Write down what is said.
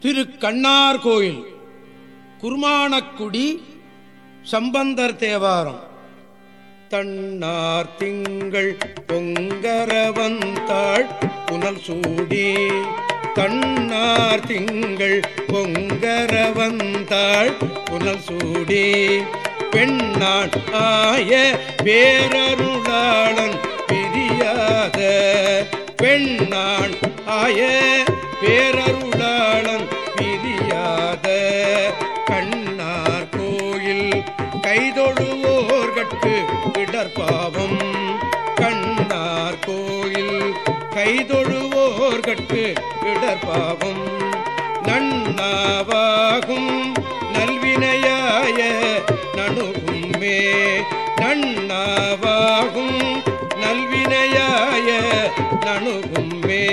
திரு கண்ணார் கோயில் குர்மானக்குடி சம்பந்தர் தேவாரம். தன்னார் திங்கள் பொங்கரவந்தாள் புனல் சூடி. தன்னார் திங்கள் பொங்கரவந்தாள் புனல் சூடி. பெண்ணான் ஆய பேரருளாளன் பிரியாத. பெண்ணான் ஆய பேரருள் கண்ணார் கோயில் கைதொழுவோர்கட்கு இடர்பாவம் கண்ணார் கோயில் கைதொழுவோர்கட்கு இடர்பாவம் நன்னாவாகும் நல்வினையாய நணுகும் மே நன்னாவாகும் நல்வினையாய நணுகும் மே